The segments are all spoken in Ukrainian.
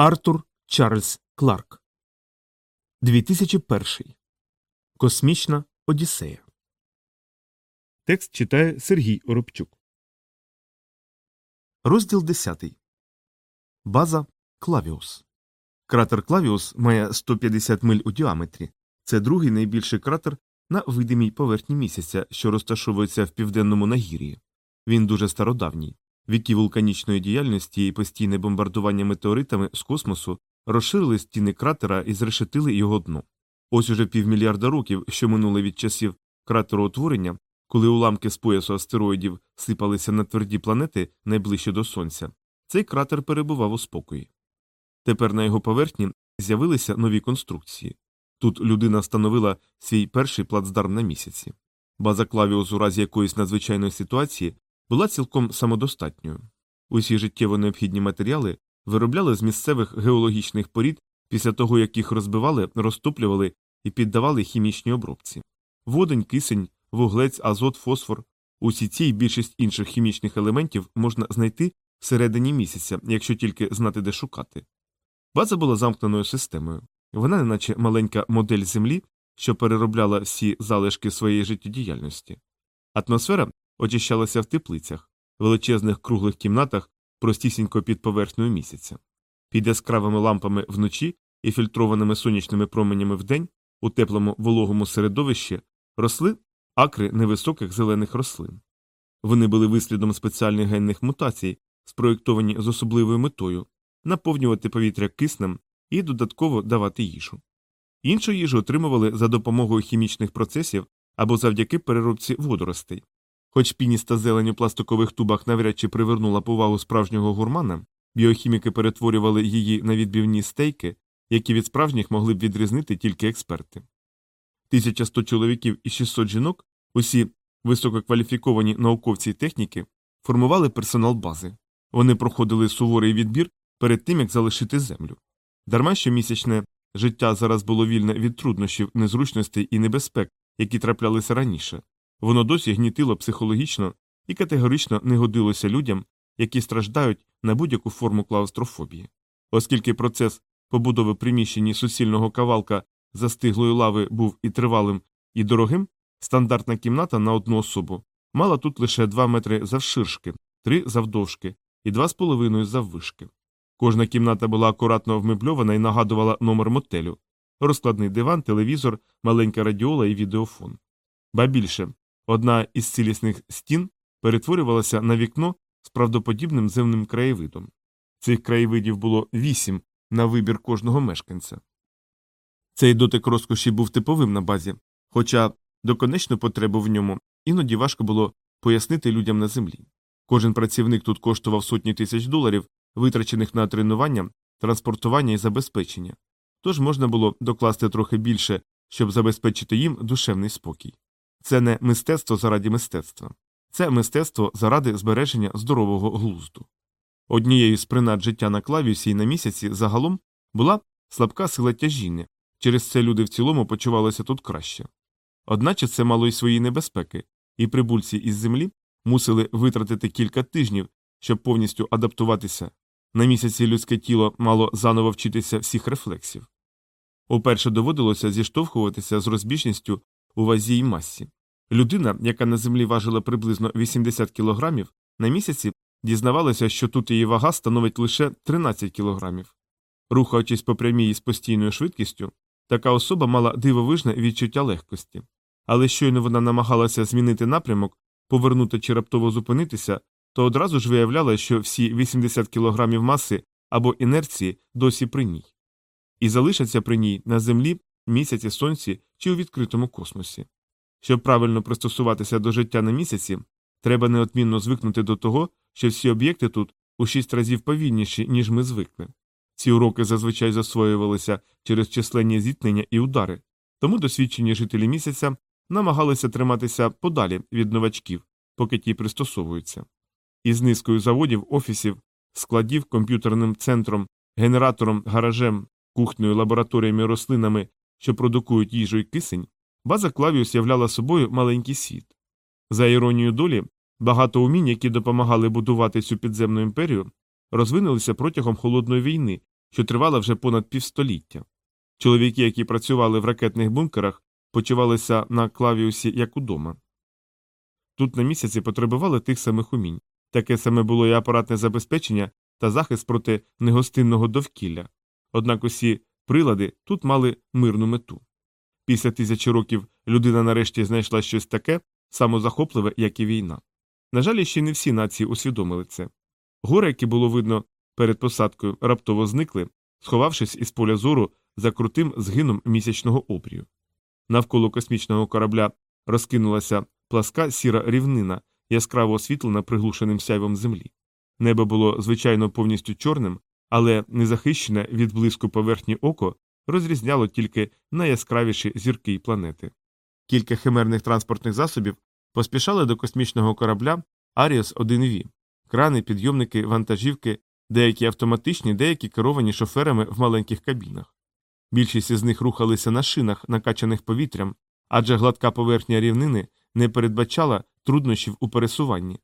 Артур Чарльз Кларк 2001 Космічна Одіссея. Текст читає Сергій Оробчук. Розділ 10. База Клавіус. Кратер Клавіус має 150 миль у діаметрі. Це другий найбільший кратер на видимій поверхні місяця, що розташовується в південному нагір'ї. Він дуже стародавній. Віки вулканічної діяльності і постійне бомбардування метеоритами з космосу розширили стіни кратера і зрешетили його дно. Ось уже півмільярда років, що минули від часів кратероутворення, коли уламки з поясу астероїдів сипалися на тверді планети найближче до сонця, цей кратер перебував у спокої. Тепер на його поверхні з'явилися нові конструкції. Тут людина встановила свій перший плацдарм на місяці. База Клавіус у разі якоїсь надзвичайної ситуації була цілком самодостатньою. Усі життєво необхідні матеріали виробляли з місцевих геологічних порід після того, як їх розбивали, розтоплювали і піддавали хімічній обробці. Водень, кисень, вуглець, азот, фосфор усі ці і більшість інших хімічних елементів можна знайти всередині місяця, якщо тільки знати, де шукати. База була замкненою системою. Вона, неначе маленька модель Землі, що переробляла всі залишки своєї життєдіяльності. Атмосфера очищалася в теплицях, величезних круглих кімнатах, простісінько під поверхнею місяця. Під яскравими лампами вночі і фільтрованими сонячними променями вдень у теплому вологому середовищі росли акри невисоких зелених рослин. Вони були вислідом спеціальних генних мутацій, спроєктовані з особливою метою наповнювати повітря киснем і додатково давати їжу. Іншу їжу отримували за допомогою хімічних процесів або завдяки переробці водоростей. Хоч пініста зелень у пластикових тубах навряд чи привернула повагу справжнього гурмана, біохіміки перетворювали її на відбивні стейки, які від справжніх могли б відрізнити тільки експерти. 1100 чоловіків і 600 жінок, усі висококваліфіковані науковці й техніки, формували персонал бази. Вони проходили суворий відбір перед тим, як залишити землю. Дарма що місячне життя зараз було вільне від труднощів, незручностей і небезпек, які траплялися раніше. Воно досі гнітило психологічно і категорично не годилося людям, які страждають на будь-яку форму клаустрофобії. Оскільки процес побудови приміщенні суцільного кавалка застиглої лави був і тривалим, і дорогим, стандартна кімната на одну особу мала тут лише 2 метри завширшки, 3 завдовжки і 2,5 заввишки. Кожна кімната була акуратно вмебльована і нагадувала номер мотелю розкладний диван, телевізор, маленька радіола і відеофон. Ба більше, одна із цілісних стін перетворювалася на вікно з правдоподібним земним краєвидом. Цих краєвидів було вісім на вибір кожного мешканця. Цей дотик розкоші був типовим на базі, хоча доконечну потребу в ньому іноді важко було пояснити людям на землі. Кожен працівник тут коштував сотні тисяч доларів, витрачених на тренування, транспортування і забезпечення, тож можна було докласти трохи більше, щоб забезпечити їм душевний спокій. Це не мистецтво заради мистецтва, це мистецтво заради збереження здорового глузду. Однією з принад життя на клавіусі і на місяці загалом була слабка сила тяжіння, через це люди в цілому почувалися тут краще. Одначе це мало й свої небезпеки, і прибульці із землі мусили витратити кілька тижнів, щоб повністю адаптуватися. На місяці людське тіло мало заново вчитися всіх рефлексів. Уперше доводилося зіштовхуватися з розбіжністю у вазі й масі. Людина, яка на землі важила приблизно 80 кілограмів, на місяці дізнавалася, що тут її вага становить лише 13 кілограмів. Рухаючись по прямій з постійною швидкістю, така особа мала дивовижне відчуття легкості. Але щойно вона намагалася змінити напрямок, повернути чи раптово зупинитися, то одразу ж виявляла, що всі 80 кілограмів маси або інерції досі при ній, і залишаться при ній на землі, місяці, сонці чи у відкритому космосі. Щоб правильно пристосуватися до життя на місяці, треба неодмінно звикнути до того, що всі об'єкти тут у шість разів повільніші, ніж ми звикли. Ці уроки зазвичай засвоювалися через численні зіткнення і удари, тому досвідчені жителі місяця намагалися триматися подалі від новачків, поки ті пристосовуються. Із низкою заводів, офісів, складів, комп'ютерним центром, генератором, гаражем, кухнею, лабораторіями, рослинами, що продукують їжу і кисень, база Клавіус являла собою маленький світ. За іронією долі, багато умінь, які допомагали будувати цю підземну імперію, розвинулися протягом холодної війни що тривала вже понад півстоліття. Чоловіки, які працювали в ракетних бункерах, почувалися на клавіусі як удома. Тут на місяці потребували тих самих умінь. Таке саме було і апаратне забезпечення та захист проти негостинного довкілля. Однак усі прилади тут мали мирну мету. Після тисячі років людина нарешті знайшла щось таке самозахопливе, як і війна. На жаль, ще не всі нації усвідомили це. Гори, які було видно перед посадкою, раптово зникли, сховавшись із поля зору за крутим згином місячного обрію. Навколо космічного корабля розкинулася пласка сіра рівнина, яскраво освітлена приглушеним сяйвом землі. Небо було, звичайно, повністю чорним, але незахищене від блиску поверхні око розрізняло тільки найяскравіші зірки й планети. Кілька химерних транспортних засобів поспішали до космічного корабля Аріос 1 в крани, підйомники, вантажівки, деякі автоматичні, деякі керовані шоферами в маленьких кабінах. Більшість із них рухалися на шинах, накачаних повітрям, адже гладка поверхня рівнини не передбачала труднощів у пересуванні.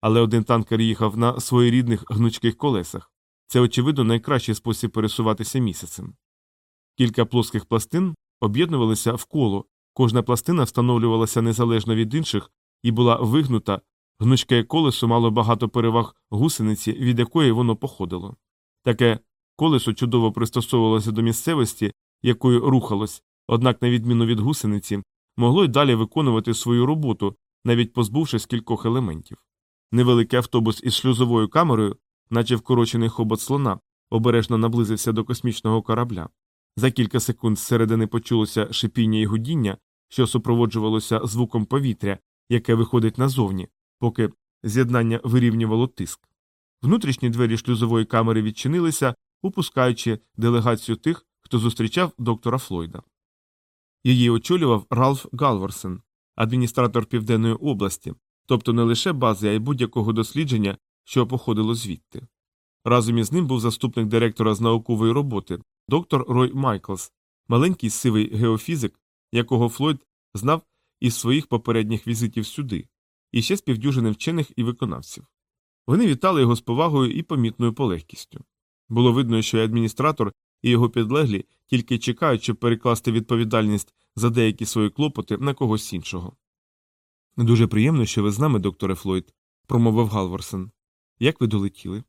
Але один танкер їхав на своєрідних гнучких колесах. Це, очевидно, найкращий спосіб пересуватися місяцем. Кілька плоских пластин об'єднувалися в коло, кожна пластина встановлювалася незалежно від інших і була вигнута, гнучке колесо мало багато переваг гусениці, від якої воно походило. Таке колесо чудово пристосовувалося до місцевості, якою рухалось, однак, на відміну від гусениці, могло й далі виконувати свою роботу, навіть позбувшись кількох елементів. Невеликий автобус із шлюзовою камерою, наче вкорочений хобот слона, обережно наблизився до космічного корабля. За кілька секунд зсередини почулося шипіння і гудіння, що супроводжувалося звуком повітря, яке виходить назовні, поки з'єднання вирівнювало тиск. Внутрішні двері шлюзової камери відчинилися, впускаючи делегацію тих, хто зустрічав доктора Флойда. Її очолював Ралф Галворсен, адміністратор Південної області, тобто не лише бази, а й будь-якого дослідження, що походило звідти. Разом із ним був заступник директора з наукової роботи, доктор Рой Майклс, маленький сивий геофізик, якого Флойд знав із своїх попередніх візитів сюди, і ще з півдюжини вчених і виконавців. Вони вітали його з повагою і помітною полегкістю. Було видно, що і адміністратор, і його підлеглі тільки чекають, щоб перекласти відповідальність за деякі свої клопоти на когось іншого. Дуже приємно, що ви з нами, докторе Флойд, промовив Галворсен. Як ви долетіли?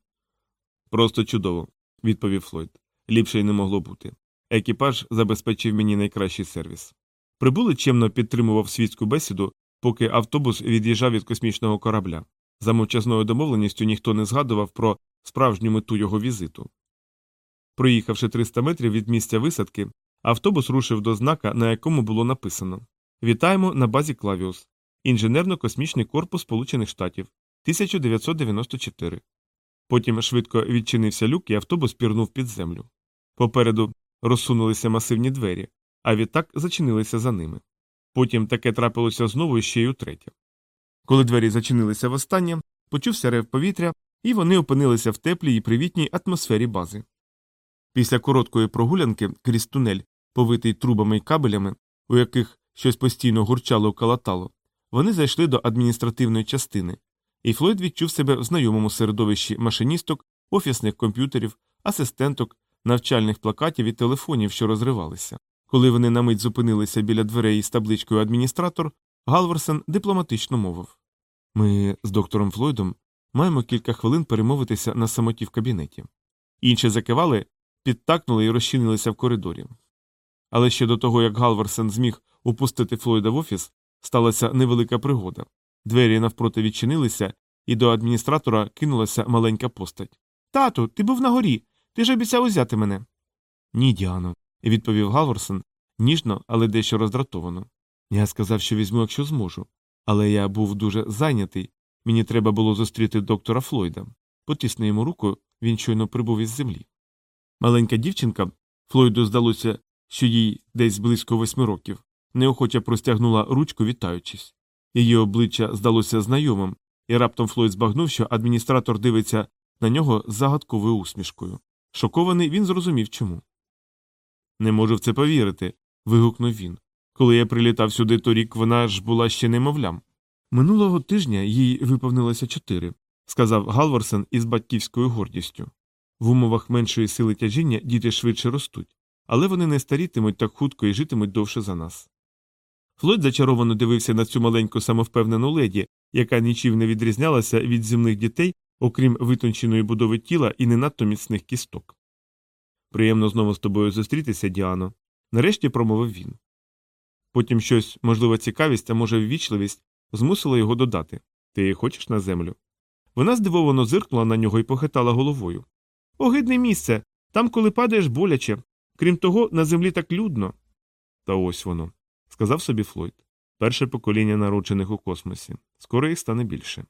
Просто чудово, відповів Флойд. Ліпше й не могло бути. Екіпаж забезпечив мені найкращий сервіс. Прибулий чемно підтримував світську бесіду, поки автобус від'їжджав від космічного корабля. За мовчазною домовленістю ніхто не згадував про справжню мету його візиту. Проїхавши 300 метрів від місця висадки, автобус рушив до знака, на якому було написано Вітаємо на базі Клавіус, інженерно-космічний корпус Сполучених Штатів 1994. Потім швидко відчинився люк, і автобус пірнув під землю. Попереду розсунулися масивні двері, а відтак зачинилися за ними. Потім таке трапилося знову ще й утретє. Коли двері зачинилися востаннє, почувся рев повітря, і вони опинилися в теплій і привітній атмосфері бази. Після короткої прогулянки крізь тунель, повитий трубами й кабелями, у яких щось постійно гурчало калатало, вони зайшли до адміністративної частини, і Флойд відчув себе в знайомому середовищі машиністок, офісних комп'ютерів, асистенток, навчальних плакатів і телефонів, що розривалися. Коли вони на мить зупинилися біля дверей із табличкою адміністратор, Галверсен дипломатично мовив Ми з доктором Флойдом маємо кілька хвилин перемовитися на самоті в кабінеті. Інші закивали, підтакнули і розчинилися в коридорі. Але ще до того, як Галверсен зміг упустити Флойда в офіс, сталася невелика пригода. Двері навпроти відчинилися, і до адміністратора кинулася маленька постать. Тату, ти був на горі. Ти ж обіцяв узяти мене. Ні, Діано, відповів Галворсон, ніжно, але дещо роздратовано. Я сказав, що візьму, якщо зможу. Але я був дуже зайнятий. Мені треба було зустріти доктора Флойда. Потисни йому руку, він щойно прибув із землі. Маленька дівчинка, Флойду здалося, що їй десь близько восьми років, неохоче простягнула ручку, вітаючись. Її обличчя здалося знайомим, і раптом Флойд збагнув, що адміністратор дивиться на нього з загадковою усмішкою. Шокований він зрозумів чому. Не можу в це повірити. вигукнув він. Коли я прилітав сюди торік, вона ж була ще немовлям. Минулого тижня їй виповнилося чотири, сказав Галворсен із батьківською гордістю. В умовах меншої сили тяжіння діти швидше ростуть, але вони не старітимуть так хутко і житимуть довше за нас. Флойд зачаровано дивився на цю маленьку самовпевнену леді, яка нічим не відрізнялася від земних дітей, окрім витонченої будови тіла і не надто міцних кісток. Приємно знову з тобою зустрітися, Діано, нарешті промовив він. Потім щось, можливо, цікавість, а може, ввічливість, змусило його додати Ти хочеш на землю? Вона здивовано зиркнула на нього і похитала головою. Огидне місце. Там, коли падаєш, боляче. Крім того, на землі так людно. Та ось воно, сказав собі Флойд. Перше покоління народжених у космосі. Скоро їх стане більше.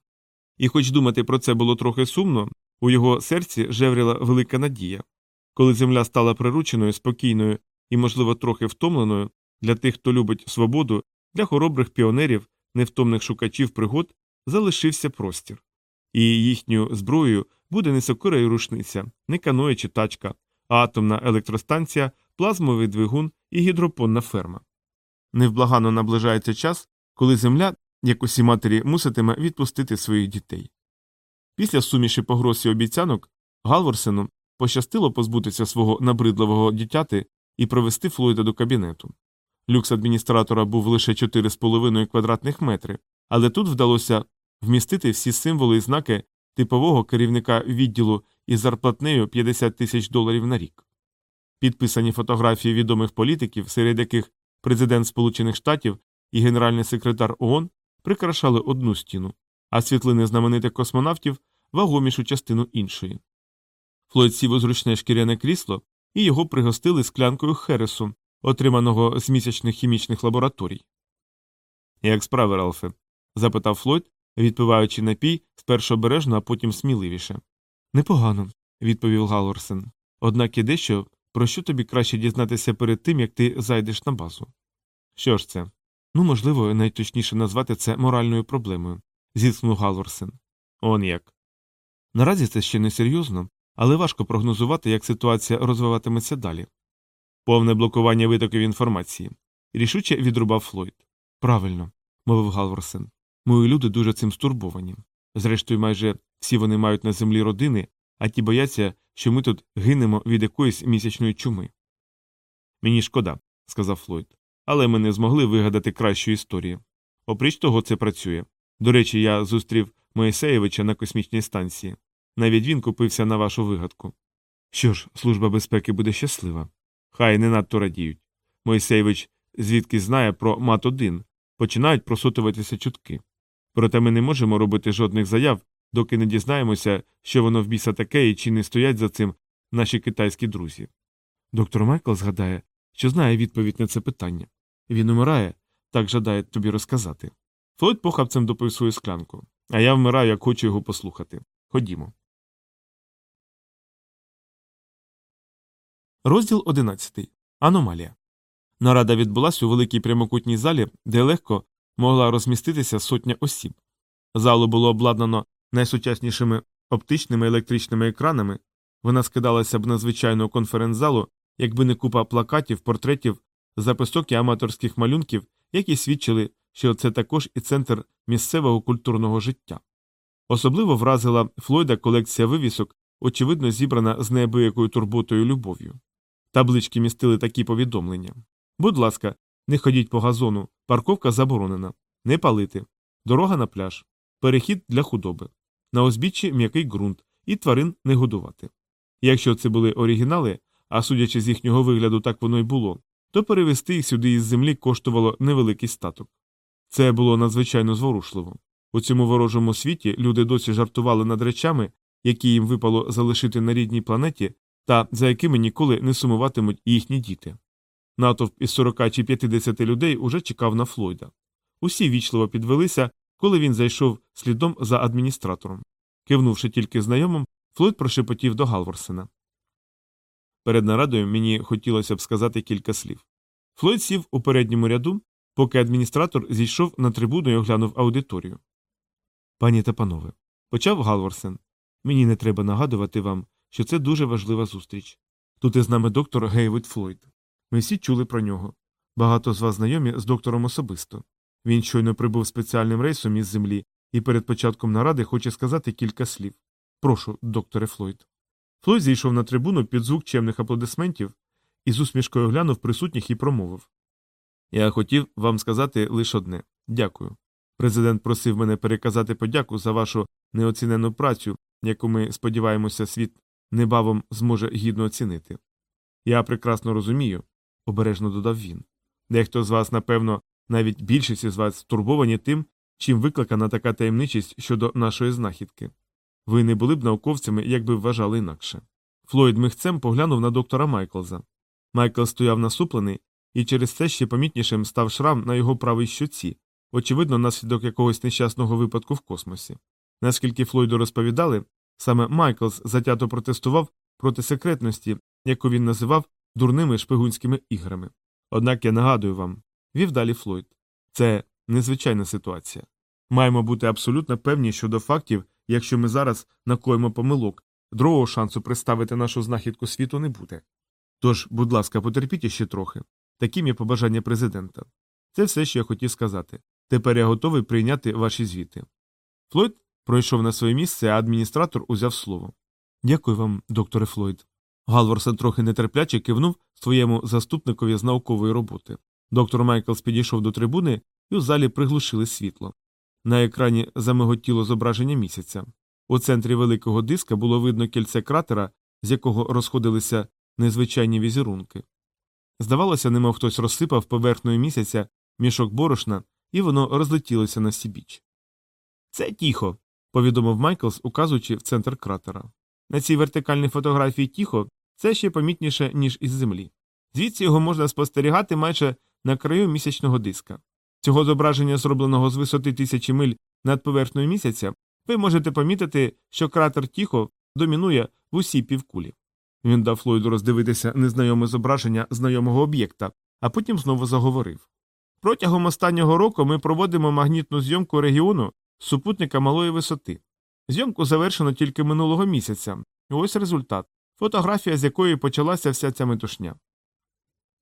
І хоч думати про це було трохи сумно, у його серці жевріла велика надія. Коли земля стала прирученою, спокійною і, можливо, трохи втомленою для тих, хто любить свободу, для хоробрих піонерів, невтомних шукачів пригод, залишився простір. І їхньою зброєю буде не сокира і рушниця, не каноє чи тачка, а атомна електростанція, плазмовий двигун і гідропонна ферма. Невблагано наближається час, коли земля, як усі матері, муситиме відпустити своїх дітей. Після суміші погроз і обіцянок Галворсену пощастило позбутися свого набридливого дитяти і провести Флойда до кабінету. Люкс адміністратора був лише 4,5 квадратних метри, але тут вдалося вмістити всі символи і знаки типового керівника відділу із зарплатнею 50 тисяч доларів на рік. Підписані фотографії відомих політиків, серед яких президент Сполучених Штатів і генеральний секретар ООН прикрашали одну стіну, а світлини знаменитих космонавтів вагомішу частину іншої. Флойд сів у зручне шкіряне крісло і його пригостили склянкою хересу, отриманого з місячних хімічних лабораторій. Як справи, Ралфе? запитав Флойд, відпиваючи напій спершу обережно, а потім сміливіше. Непогано, відповів Галорсен. Однак і дещо, про що тобі краще дізнатися перед тим, як ти зайдеш на базу. Що ж це? Ну, можливо, найточніше назвати це моральною проблемою, зіткнув Галорсен. Он як. Наразі це ще не серйозно, але важко прогнозувати, як ситуація розвиватиметься далі. Повне блокування витоків інформації. Рішуче відрубав Флойд. Правильно, мовив Галворсен. Мої люди дуже цим стурбовані. Зрештою, майже всі вони мають на землі родини, а ті бояться, що ми тут гинемо від якоїсь місячної чуми. Мені шкода, сказав Флойд, але ми не змогли вигадати кращу історію. Опріч того, це працює. До речі, я зустрів Моїсеєвича на космічній станції. Навіть він купився на вашу вигадку. Що ж, служба безпеки буде щаслива. Хай не надто радіють. Мойсеєвич звідки знає про мат 1 починають просотуватися чутки. Проте ми не можемо робити жодних заяв, доки не дізнаємося, що воно в біса таке і чи не стоять за цим наші китайські друзі. Доктор Майкл згадає, що знає відповідь на це питання. Він умирає, так жадає тобі розказати. Флойд похапцем допив свою склянку, а я вмираю, як хочу його послухати. Ходімо. Розділ 11. Аномалія. Нарада відбулася у великій прямокутній залі, де легко могла розміститися сотня осіб. Залу було обладнано найсучаснішими оптичними електричними екранами. Вона скидалася б на звичайну конференц-залу, якби не купа плакатів, портретів, записок і аматорських малюнків, які свідчили, що це також і центр місцевого культурного життя. Особливо вразила Флойда колекція вивісок, очевидно, зібрана з неабиякою турботою любов'ю. Таблички містили такі повідомлення Будь ласка, не ходіть по газону, парковка заборонена, не палити, дорога на пляж, перехід для худоби, на узбіччі м'який ґрунт і тварин не годувати. Якщо це були оригінали, а судячи з їхнього вигляду, так воно й було, то перевести їх сюди із землі коштувало невеликий статок. Це було надзвичайно зворушливо. У цьому ворожому світі люди досі жартували над речами, які їм випало залишити на рідній планеті, та за якими ніколи не сумуватимуть їхні діти. Натовп із 40 чи 50 людей уже чекав на Флойда. Усі вічливо підвелися, коли він зайшов слідом за адміністратором. Кивнувши тільки знайомим, Флойд прошепотів до Галворсена. Перед нарадою мені хотілося б сказати кілька слів. Флойд сів у передньому ряду, поки адміністратор зійшов на трибуну і оглянув аудиторію. Пані та панове, почав Галворсен. Мені не треба нагадувати вам, що це дуже важлива зустріч. Тут із нами доктор Гейвуд Флойд. Ми всі чули про нього. Багато з вас знайомі з доктором особисто. Він щойно прибув спеціальним рейсом із землі і перед початком наради хоче сказати кілька слів. Прошу, докторе Флойд. Флойд зійшов на трибуну під звук чемних аплодисментів і з усмішкою глянув присутніх і промовив Я хотів вам сказати лише одне дякую. Президент просив мене переказати подяку за вашу неоцінену працю, яку ми сподіваємося, світ небавом зможе гідно оцінити. Я прекрасно розумію, обережно додав він. Дехто з вас, напевно, навіть більшість із вас стурбовані тим, чим викликана така таємничість щодо нашої знахідки. Ви не були б науковцями, якби вважали інакше. Флойд мигцем поглянув на доктора Майклза. Майклз стояв насуплений, і через це ще помітнішим став шрам на його правій щоці, очевидно, наслідок якогось нещасного випадку в космосі. Наскільки Флойду розповідали, саме Майклз затято протестував проти секретності, яку він називав дурними шпигунськими іграми. Однак я нагадую вам, вів далі Флойд, це незвичайна ситуація. Маємо бути абсолютно певні щодо фактів, якщо ми зараз накоїмо помилок, другого шансу представити нашу знахідку світу не буде. Тож, будь ласка, потерпіть іще трохи. Таким є побажання президента. Це все, що я хотів сказати. Тепер я готовий прийняти ваші звіти. Флойд пройшов на своє місце, а адміністратор узяв слово. Дякую вам, докторе Флойд. Галворсон трохи нетерпляче кивнув своєму заступникові з наукової роботи. Доктор Майклс підійшов до трибуни і у залі приглушили світло. На екрані замиготіло зображення місяця. У центрі великого диска було видно кільце кратера, з якого розходилися незвичайні візерунки. Здавалося, немов хтось розсипав поверхнею місяця мішок борошна, і воно розлетілося на сібіч. Це тіхо, повідомив Майклс, указуючи в центр кратера. На цій вертикальній фотографії тіхо це ще помітніше, ніж із землі. Звідси його можна спостерігати майже на краю місячного диска. Цього зображення, зробленого з висоти тисячі миль над поверхнею місяця, ви можете помітити, що кратер тіхо домінує в усій півкулі. Він дав Флойду роздивитися незнайоме зображення знайомого об'єкта, а потім знову заговорив. Протягом останнього року ми проводимо магнітну зйомку регіону з супутника малої висоти. Зйомку завершено тільки минулого місяця. І ось результат фотографія, з якої почалася вся ця метушня.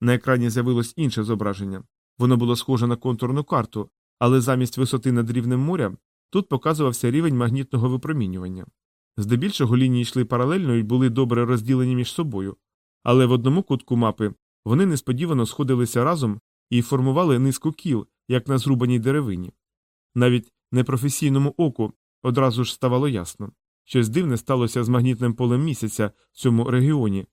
На екрані з'явилось інше зображення. Воно було схоже на контурну карту, але замість висоти над рівнем моря тут показувався рівень магнітного випромінювання. Здебільшого лінії йшли паралельно і були добре розділені між собою, але в одному кутку мапи вони несподівано сходилися разом і формували низку кіл, як на зрубаній деревині. Навіть непрофесійному оку одразу ж ставало ясно щось дивне сталося з магнітним полем місяця в цьому регіоні.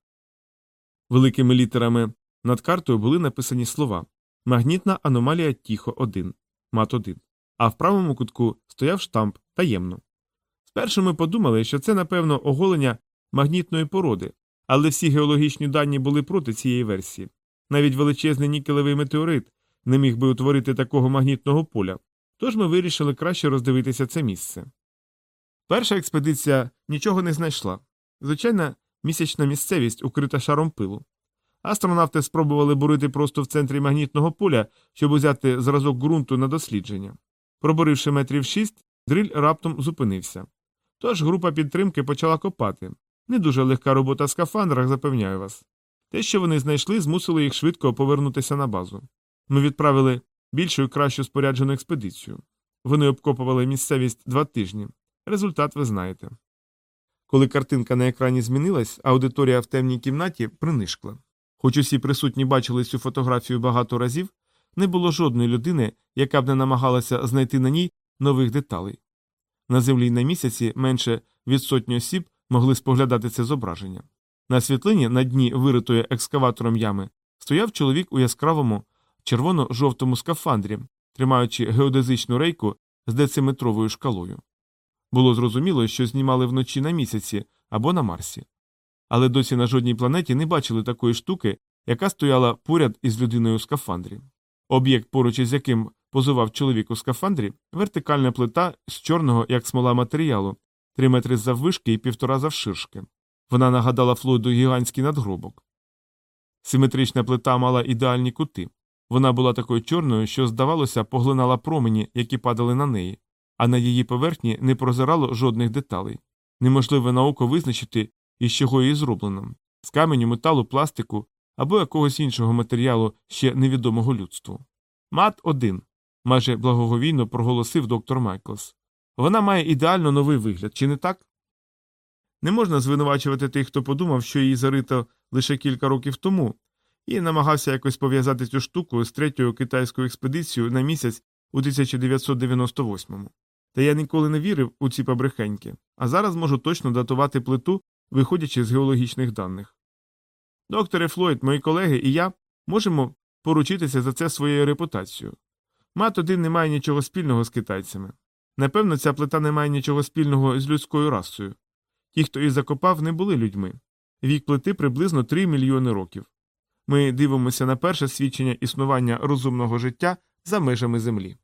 Великими літерами над картою були написані слова Магнітна аномалія Тіхо 1, мат 1 а в правому кутку стояв штамп таємно. Спершу ми подумали, що це, напевно, оголення магнітної породи, але всі геологічні дані були проти цієї версії. Навіть величезний нікелевий метеорит не міг би утворити такого магнітного поля, тож ми вирішили краще роздивитися це місце. Перша експедиція нічого не знайшла. Звичайна місячна місцевість укрита шаром пилу. Астронавти спробували бурити просто в центрі магнітного поля, щоб узяти зразок ґрунту на дослідження. Пробуривши метрів шість, дриль раптом зупинився. Тож група підтримки почала копати. Не дуже легка робота в скафандрах, запевняю вас. Те, що вони знайшли, змусило їх швидко повернутися на базу. Ми відправили більшу і кращу споряджену експедицію. Вони обкопували місцевість два тижні. Результат ви знаєте. Коли картинка на екрані змінилась, аудиторія в темній кімнаті принишкла. Хоч усі присутні бачили цю фотографію багато разів, не було жодної людини, яка б не намагалася знайти на ній нових деталей. На землі на місяці менше від сотні осіб могли споглядати це зображення. На світлині на дні виритої екскаватором ями стояв чоловік у яскравому червоно-жовтому скафандрі, тримаючи геодезичну рейку з дециметровою шкалою. Було зрозуміло, що знімали вночі на місяці або на Марсі. Але досі на жодній планеті не бачили такої штуки, яка стояла поряд із людиною у скафандрі. Об'єкт, поруч із яким позував чоловік у скафандрі, вертикальна плита з чорного, як смола матеріалу, три метри заввишки і півтора завширшки. Вона нагадала Флойду гігантський надгробок. Симетрична плита мала ідеальні кути. Вона була такою чорною, що, здавалося, поглинала промені, які падали на неї, а на її поверхні не прозирало жодних деталей. Неможливо на око визначити, із чого її зроблено з каменю, металу, пластику або якогось іншого матеріалу ще невідомого людству. Мат 1 майже благоговійно проголосив доктор Майклс. Вона має ідеально новий вигляд, чи не так? Не можна звинувачувати тих, хто подумав, що її зарито лише кілька років тому, і намагався якось пов'язати цю штуку з третьою китайською експедицією на місяць у 1998-му. Та я ніколи не вірив у ці побрехеньки, а зараз можу точно датувати плиту, виходячи з геологічних даних. Докторе Флойд, мої колеги і я можемо поручитися за це своєю репутацією. Мат один не має нічого спільного з китайцями. Напевно, ця плита не має нічого спільного з людською расою. Ті, хто її закопав, не були людьми. Вік плити приблизно 3 мільйони років. Ми дивимося на перше свідчення існування розумного життя за межами Землі.